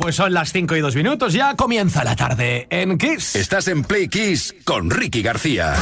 Pues son las 5 y 2 minutos, ya comienza la tarde en Kiss. Estás en Play Kiss con Ricky García.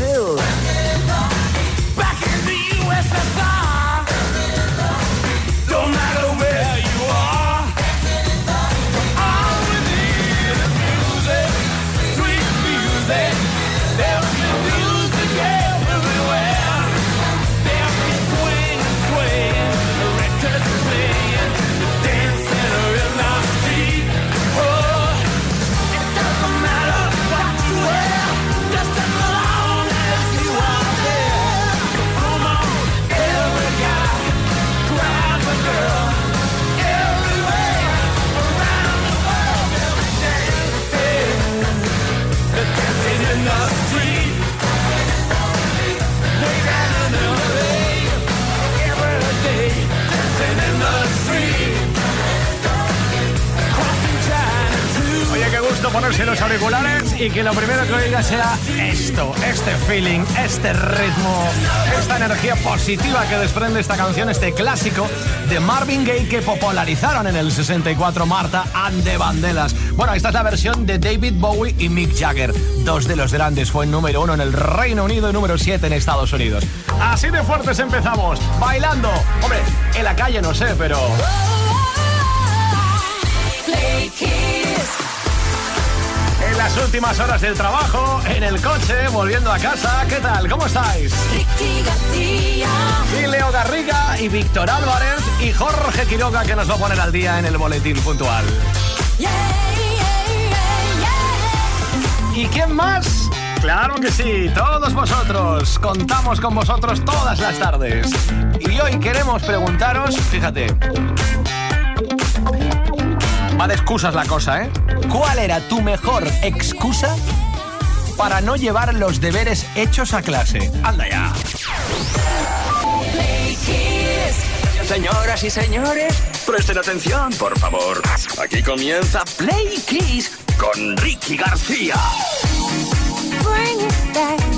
Brasil. Ponerse los auriculares y que lo primero que oiga sea esto, este feeling, este ritmo, esta energía positiva que desprende esta canción, este clásico de Marvin Gaye que popularizaron en el 64 Marta and the Bandelas. Bueno, esta es la versión de David Bowie y Mick Jagger, dos de los grandes. Fue número uno en el Reino Unido y número siete en Estados Unidos. Así de fuertes empezamos, bailando. Hombre, en la calle no sé, pero... las últimas horas del trabajo, en el coche, volviendo a casa. ¿Qué tal? ¿Cómo estáis? Y Leo Garriga y Víctor Álvarez y Jorge Quiroga que nos va a poner al día en el boletín puntual. ¿Y quién más? Claro que sí, todos vosotros. Contamos con vosotros todas las tardes. Y hoy queremos preguntaros, fíjate. Va de excusas la cosa, ¿eh? ¿Cuál era tu mejor excusa para no llevar los deberes hechos a clase? Anda ya. Play Kiss. Señoras y señores, presten atención, por favor. Aquí comienza Play Kiss con Ricky García. Bring it back.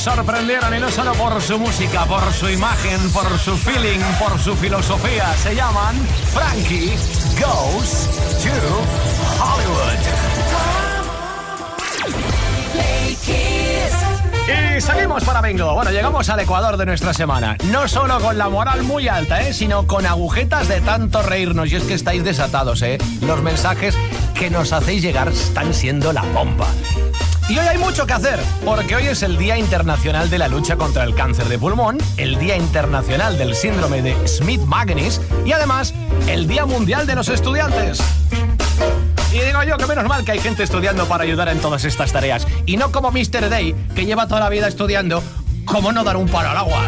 Sorprendieron y no solo por su música, por su imagen, por su feeling, por su filosofía. Se llaman Frankie Goes to Hollywood. Y salimos para Bingo. Bueno, llegamos al Ecuador de nuestra semana. No solo con la moral muy alta, ¿eh? sino con agujetas de tanto reírnos. Y es que estáis desatados, ¿eh? Los mensajes que nos hacéis llegar están siendo la bomba. Y hoy hay mucho que hacer, porque hoy es el Día Internacional de la Lucha contra el Cáncer de Pulmón, el Día Internacional del Síndrome de Smith-Magenis y además el Día Mundial de los Estudiantes. Y digo yo que menos mal que hay gente estudiando para ayudar en todas estas tareas. Y no como Mr. Day, que lleva toda la vida estudiando, como no dar un paro al agua.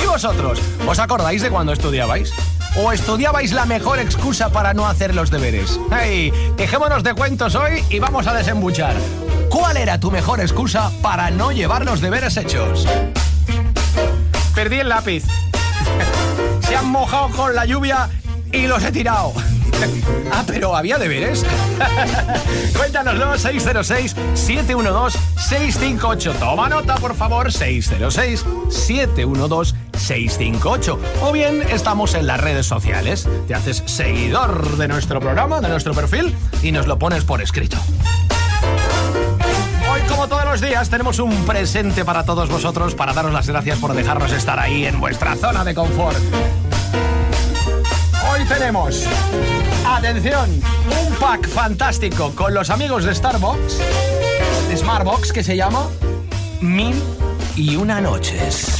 ¿Y vosotros? ¿Os acordáis de cuando estudiabais? ¿O estudiabais la mejor excusa para no hacer los deberes? ¡Hey! Dejémonos de cuentos hoy y vamos a desembuchar. ¿Cuál era tu mejor excusa para no llevar los deberes hechos? Perdí el lápiz. Se han mojado con la lluvia y los he tirado. Ah, pero había deberes. Cuéntanoslo 606-712-658. Toma nota, por favor, 606-712-658. O bien estamos en las redes sociales. Te haces seguidor de nuestro programa, de nuestro perfil, y nos lo pones por escrito. Los días, tenemos un presente para todos vosotros para daros las gracias por dejarnos estar ahí en vuestra zona de confort. Hoy tenemos, atención, un pack fantástico con los amigos de Starbucks, de Smartbox, que se llama Mil y una noches.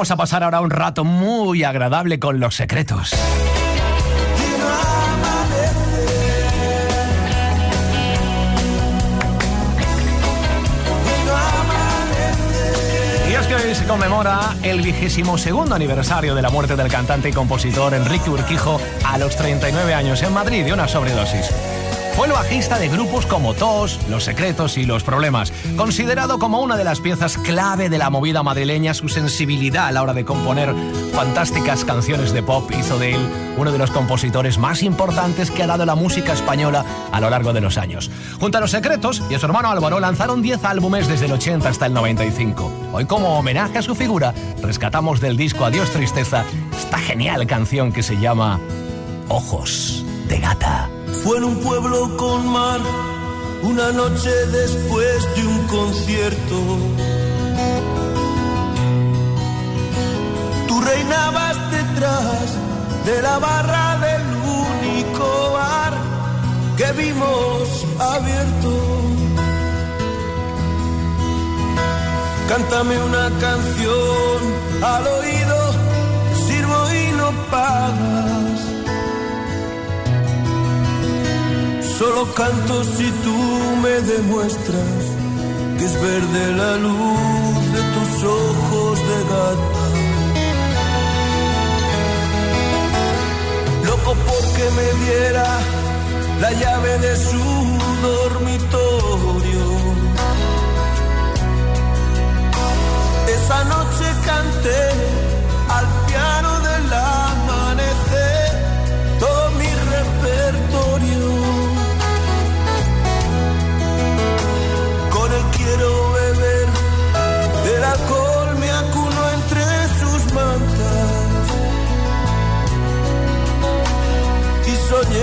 Vamos a pasar ahora un rato muy agradable con los secretos. Y es que hoy se conmemora el vigésimo segundo aniversario de la muerte del cantante y compositor Enrique Urquijo a los 39 años en Madrid de una sobredosis. Fue el bajista de grupos como Tos, Los Secretos y Los Problemas. Considerado como una de las piezas clave de la movida madrileña, su sensibilidad a la hora de componer fantásticas canciones de pop hizo de él uno de los compositores más importantes que ha dado la música española a lo largo de los años. Junto a Los Secretos y a su hermano Álvaro lanzaron 10 álbumes desde el 80 hasta el 95. Hoy como homenaje a su figura, rescatamos del disco Adiós Tristeza esta genial canción que se llama Ojos de Gata. Fue en un pueblo con mar, una noche después de un concierto. Tú reinabas detrás de la barra del único bar que vimos abierto. Cántame una canción al oído, sirvo y no pagas. Solo canto si tú me demuestras que es verde la luz de tus ojos de gata. Loco porque me diera la llave de su dormitorio. Esa noche canté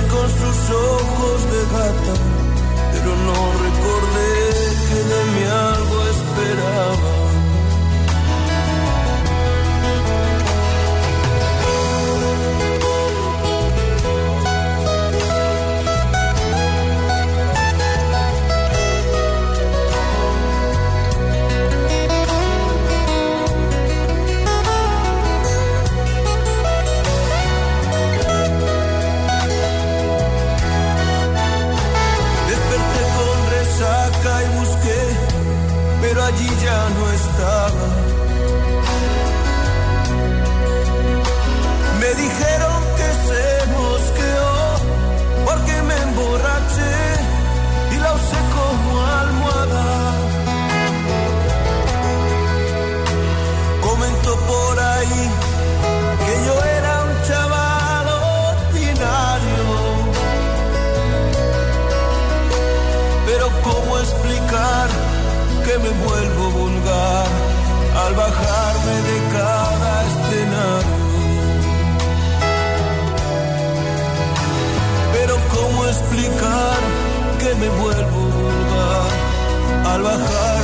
con sus ojos de gata, pero no allí explicar que me vuelvo vulgar al bajarme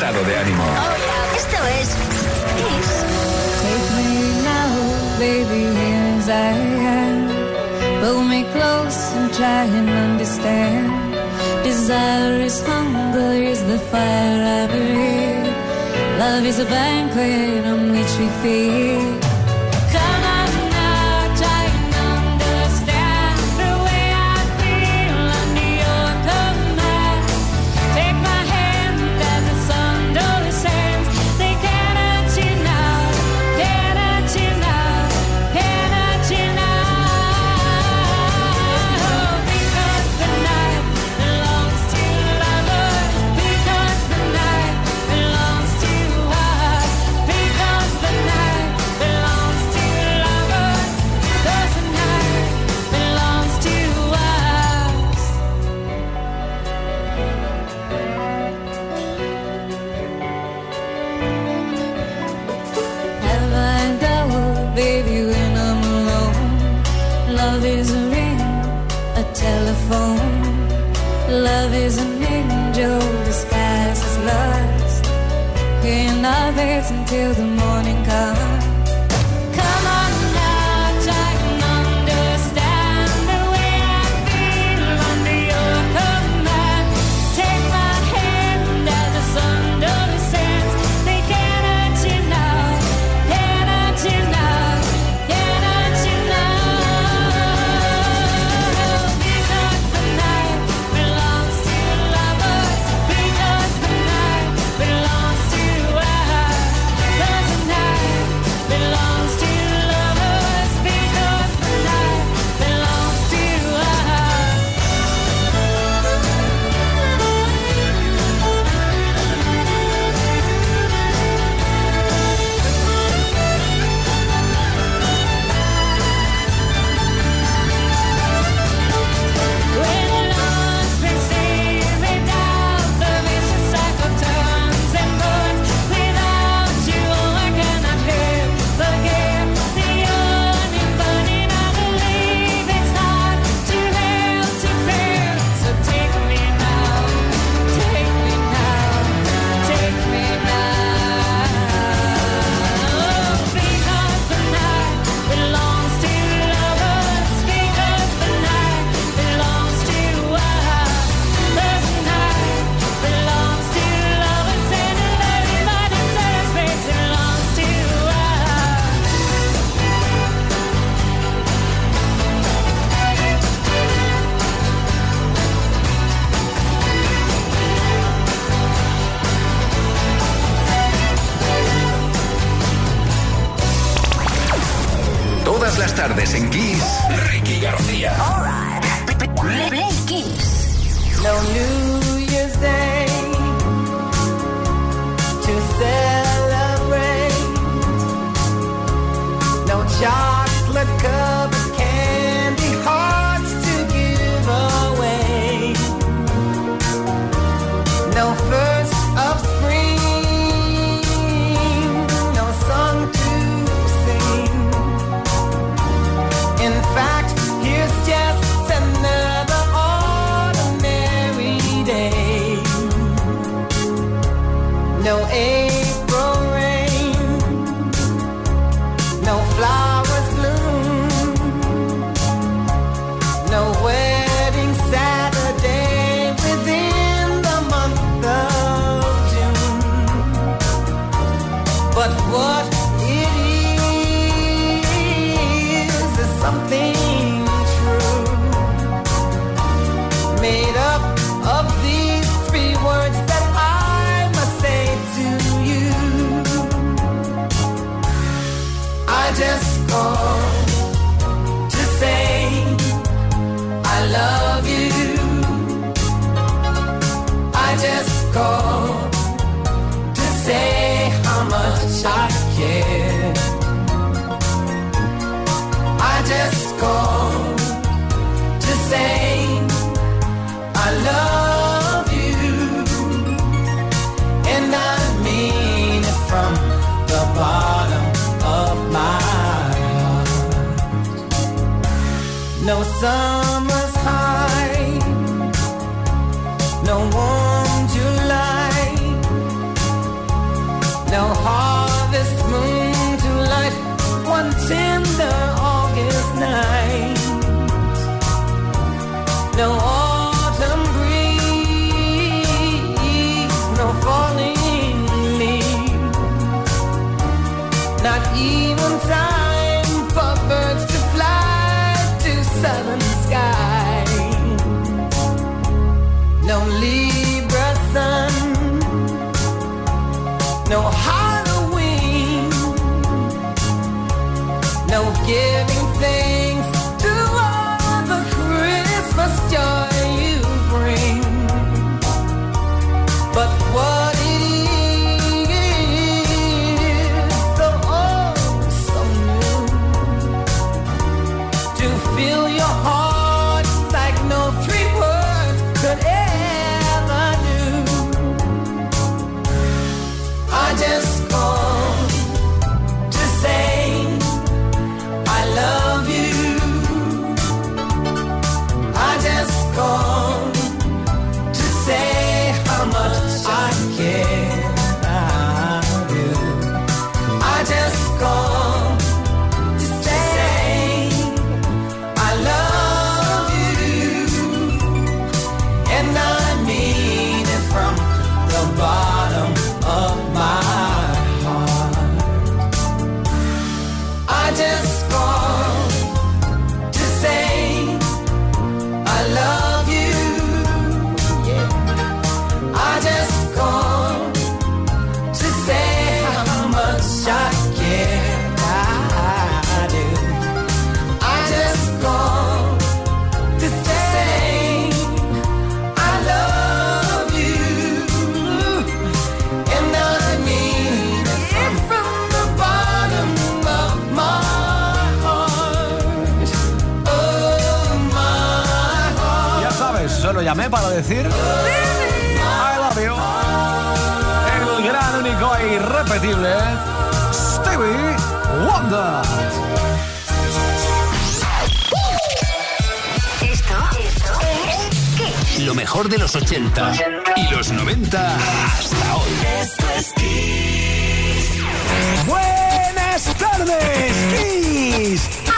estado de ánimo. Esto es Kiss. Take me now, baby, here as I am. Pull me close and try and understand. Desire is hunger, is the fire I breathe. Love is a banquet on which we feed. till the para decir I love you. El gran, único e irrepetible Stevie Wonder. Esto, es Kiss. Lo mejor de los 80 y los 90 hasta hoy. Esto es Kiss. Buenas tardes, Kiss.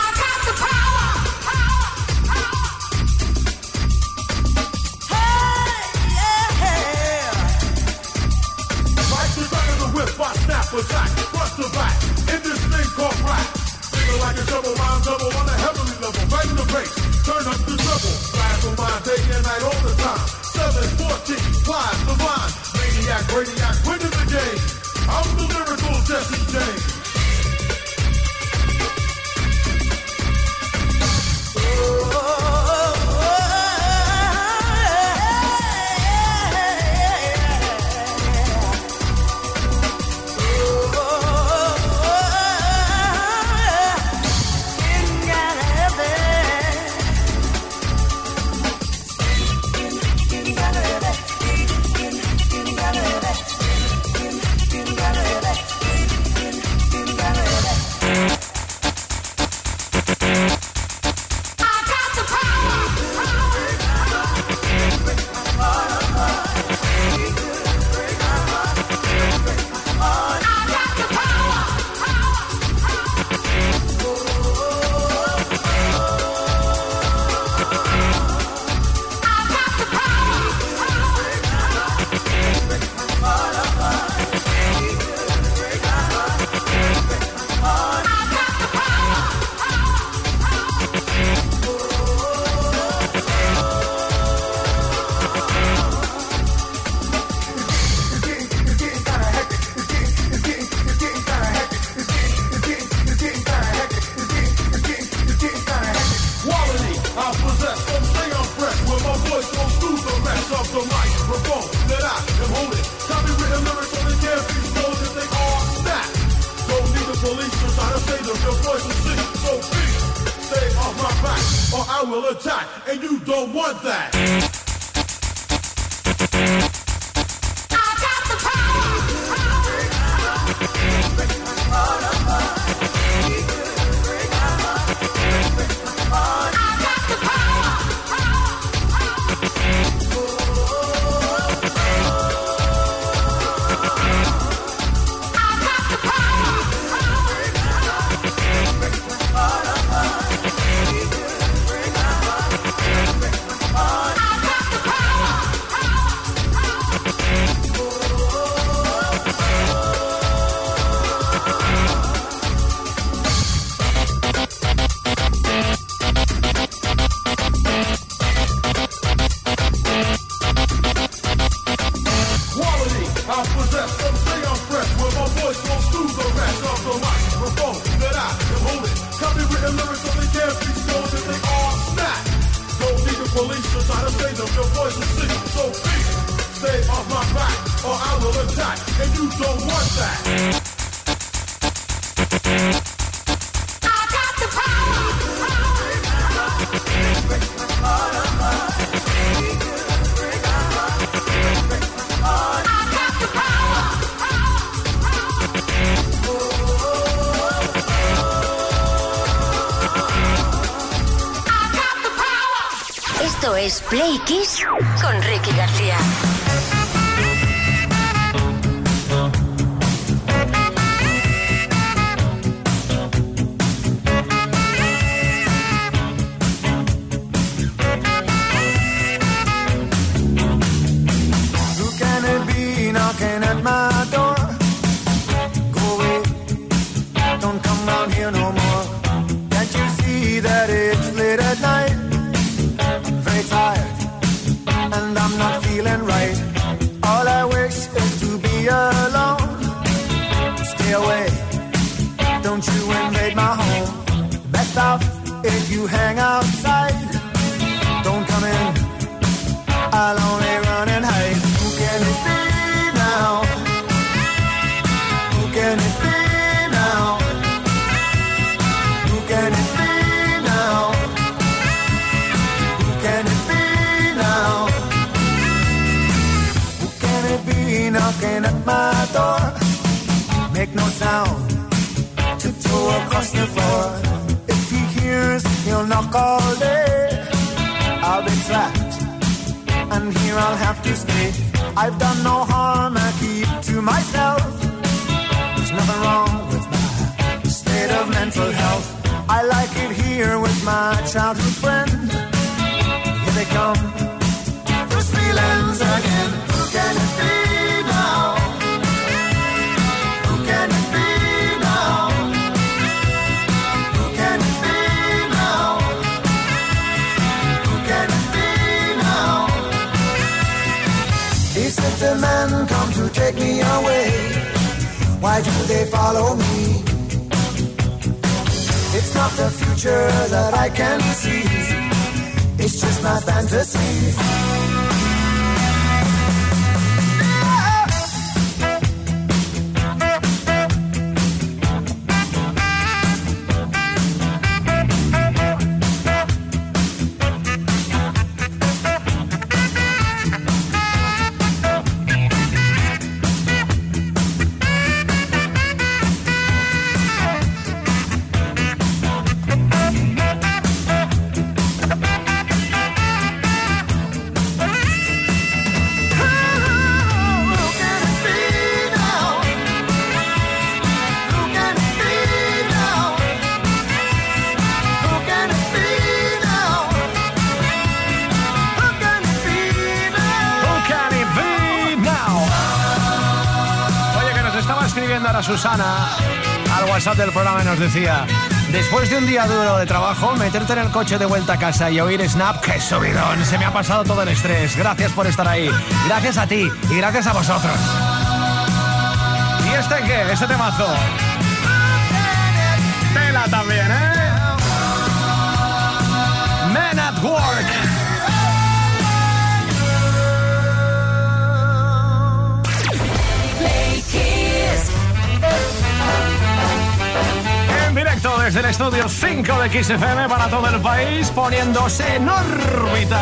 like a shovel, rhymes double on a heavenly level, right in the race. Turn up the treble, rhymes on day and night all the time. 714, flies the line. Maniac, radiac, winning the game. I'm the lyrical Jesse James. away. Don't you invade my home. Best off if you hang out. No sound. Tiptoe across the floor. If he hears, he'll knock all day. I'll be trapped, and here I'll have to stay. I've done no harm, I keep to myself. There's nothing wrong with my state of mental health. I like it here with my childhood friend. Here they come, take me away. Why do they follow me? It's not the future that I can see. It's just my fantasies. WhatsApp del programa nos decía: Después de un día duro de trabajo, meterte en el coche de vuelta a casa y oír Snap, ¡qué subidón! Se me ha pasado todo el estrés. Gracias por estar ahí. Gracias a ti y gracias a vosotros. ¿Y este qué? Este temazo. Tela también, ¿eh? Men at Work. Desde el estudio 5 de XFM para todo el país, poniéndose en órbita.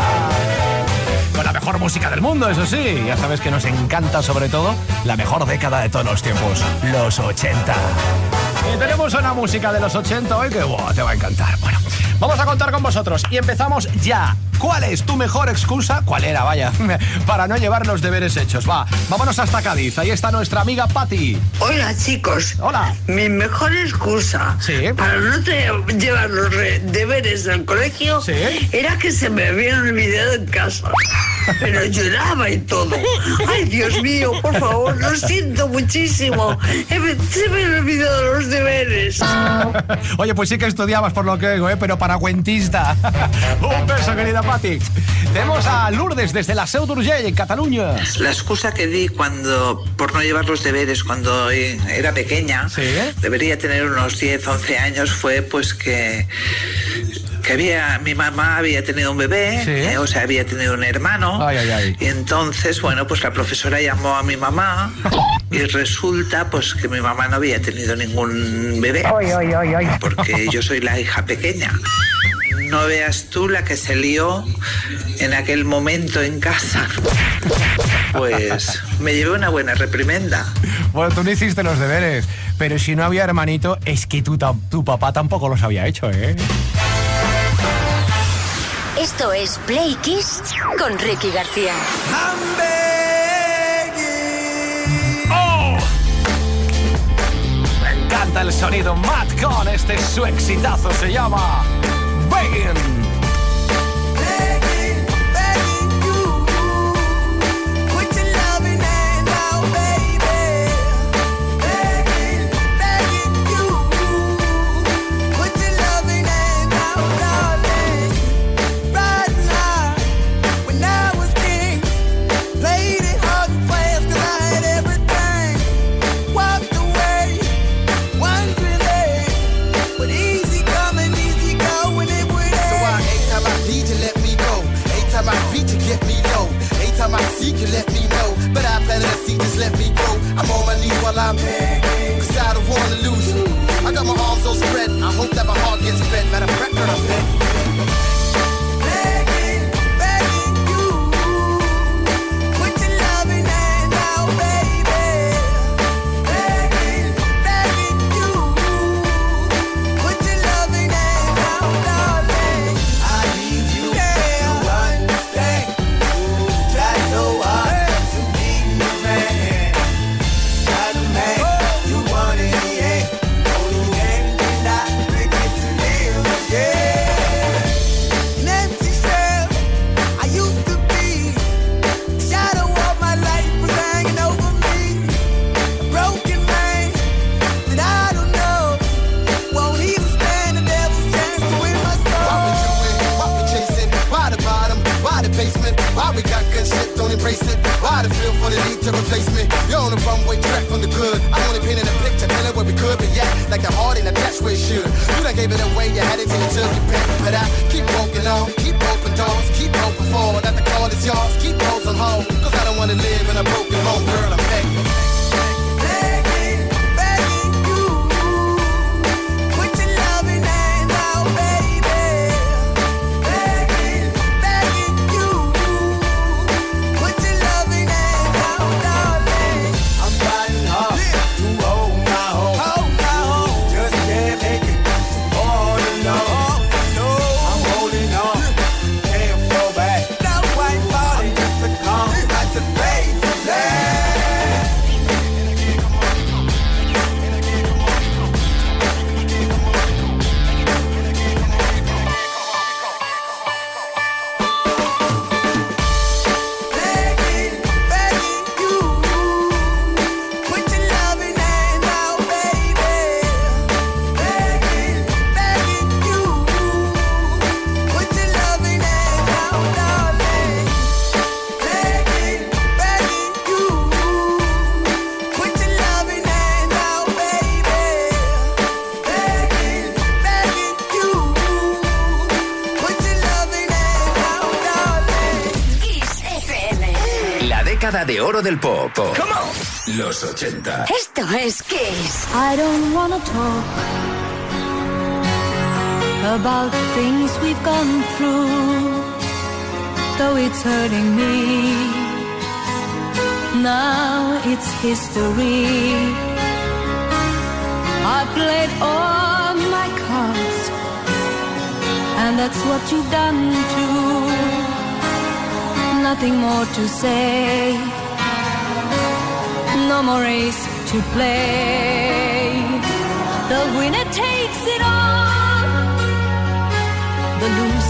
Con la mejor música del mundo, eso sí. Ya sabes que nos encanta sobre todo la mejor década de todos los tiempos, los 80. Y tenemos una música de los 80 hoy que buah, te va a encantar. Bueno, vamos a contar con vosotros y empezamos ya. ¿Cuál es tu mejor excusa? ¿Cuál era, vaya? Para no llevar los deberes hechos. Va, vámonos hasta Cádiz. Ahí está nuestra amiga Patti. Hola chicos. Hola. Mi mejor excusa Sí. para no te- llevar los re- deberes del colegio Sí. era que se me habían olvidado en casa. Pero lloraba y todo. Ay, Dios mío, por favor, lo siento muchísimo. Se me han olvidado los deberes. Oye, pues sí que estudiabas por lo que oigo, ¿eh? pero para cuentista. Un beso, querida Tenemos a Lourdes desde la Seu d'Urgell, en Cataluña. La excusa que di cuando, por no llevar los deberes cuando era pequeña, Sí. debería tener unos 10, 11 años, fue pues que, que había, mi mamá había tenido un bebé, Sí. eh, o sea, había tenido un hermano. Ay, ay, ay. Y entonces, bueno, pues la profesora llamó a mi mamá y resulta pues que mi mamá no había tenido ningún bebé. Porque yo soy la hija pequeña. No veas tú la que se lió en aquel momento en casa. Pues me llevé una buena reprimenda. Bueno, tú no hiciste los deberes, pero si no había hermanito, es que tu, tu papá tampoco los había hecho, ¿eh? Esto es Play Kiss con Ricky García. ¡Oh! Me encanta el sonido Matt con este su exitazo se llama Begging. oro del pop. Los 80. Esto es Kiss. I don't wanna talk about things we've gone through. Though it's hurting me. Now it's history. I played all my cards, and that's what you've done too. Nothing more to say. no more race to play. The winner takes it all. The loser.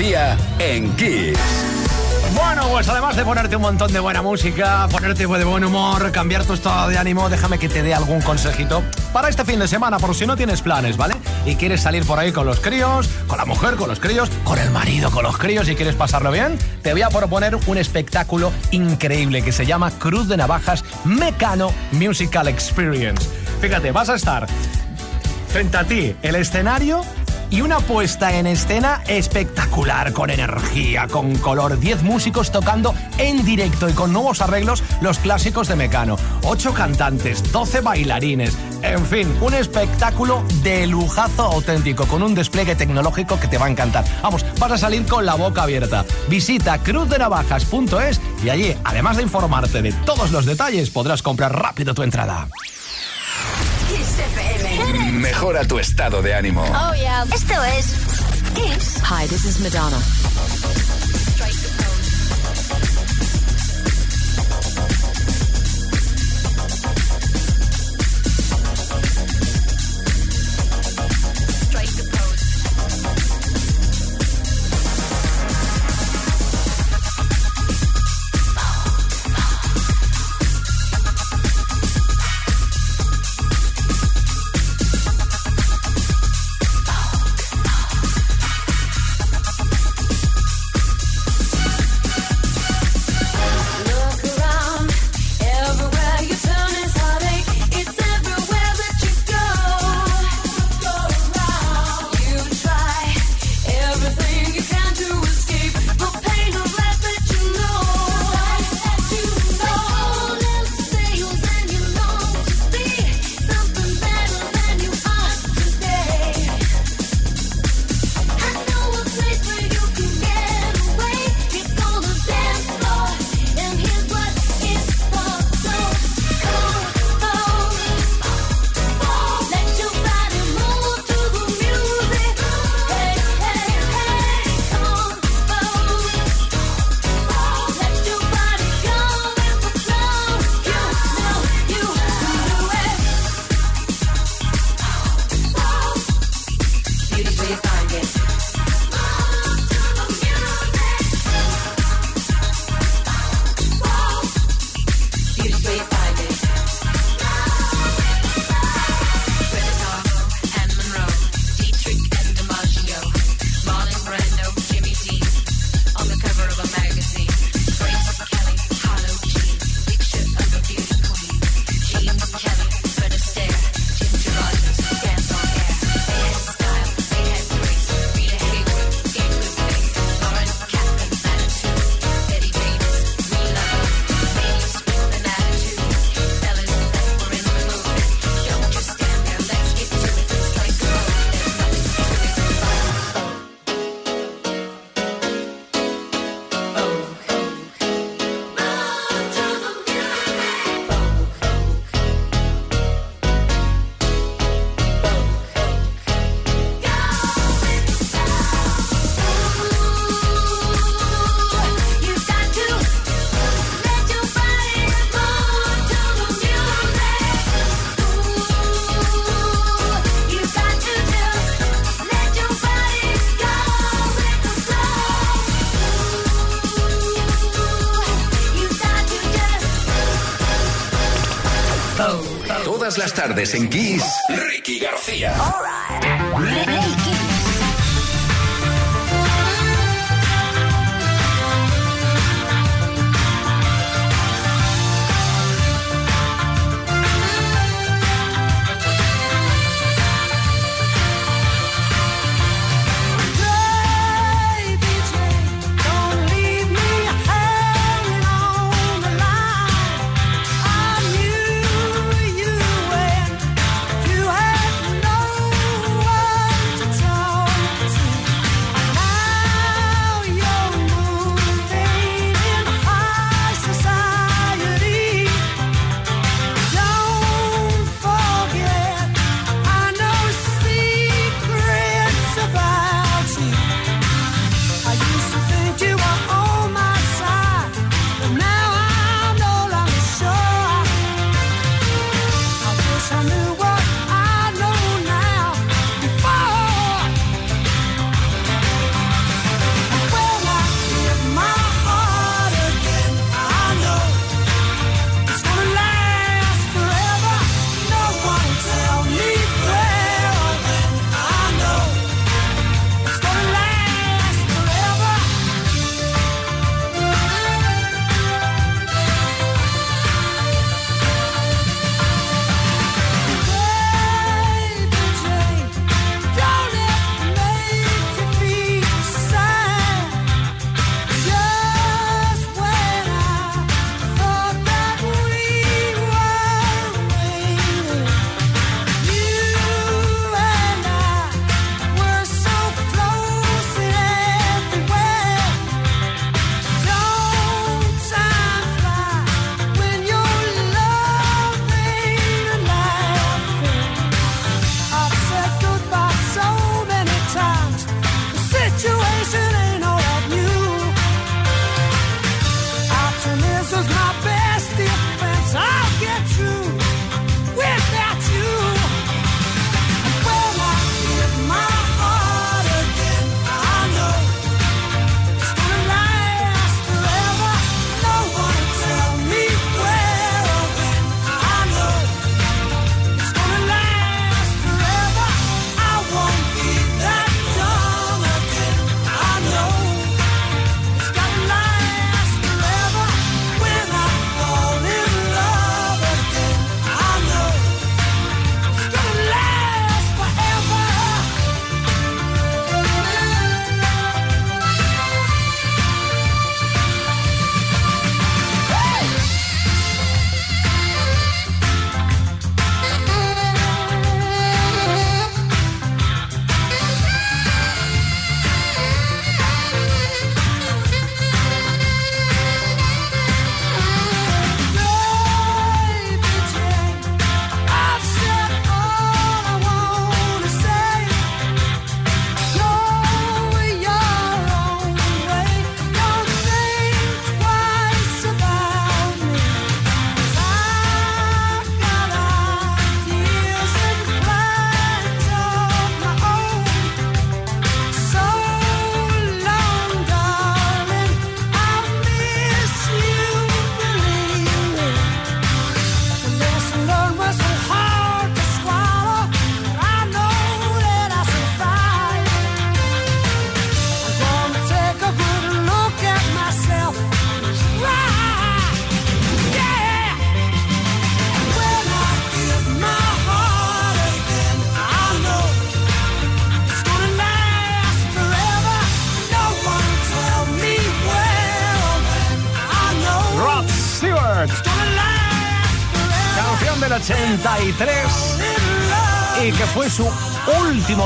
García en Kiss. Bueno, pues además de ponerte un montón de buena música, ponerte de buen humor, cambiar tu estado de ánimo, déjame que te dé algún consejito para este fin de semana, por si no tienes planes, ¿vale? Y quieres salir por ahí con los críos, con la mujer, con los críos, con el marido, con los críos y quieres pasarlo bien, te voy a proponer un espectáculo increíble que se llama Cruz de Navajas Mecano Musical Experience. Fíjate, vas a estar frente a ti el escenario y una puesta en escena espectacular, con energía, con color. 10 músicos tocando en directo y con nuevos arreglos los clásicos de Mecano. 8 cantantes, 12 bailarines. En fin, un espectáculo de lujazo auténtico, con un despliegue tecnológico que te va a encantar. Vamos, vas a salir con la boca abierta. Visita cruzdenavajas.es y allí, además de informarte de todos los detalles, podrás comprar rápido tu entrada. Mejora tu estado de ánimo. Oh, yeah. Esto es Kiss. Hi, this is Madonna. Tardes en Kiss, Ricky García. Baby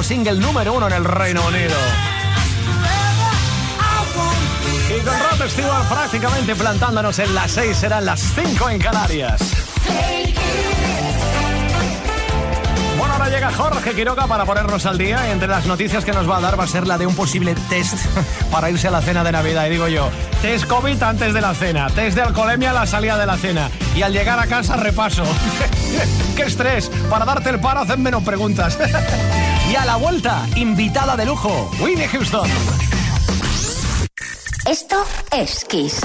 single número uno en el Reino Unido. Y con Rod Stewart prácticamente plantándonos en las 6 serán las 5 en Canarias. Bueno, ahora llega Jorge Quiroga para ponernos al día entre las noticias que nos va a dar va a ser la de un posible test para irse a la cena de Navidad. Y digo yo, test COVID antes de la cena, test de alcoholemia a la salida de la cena y al llegar a casa repaso. ¡Qué estrés! Para darte el paro hacen menos preguntas. y a la vuelta, invitada de lujo, Winnie Houston. Esto es Kiss.